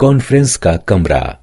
Conference का कमरा।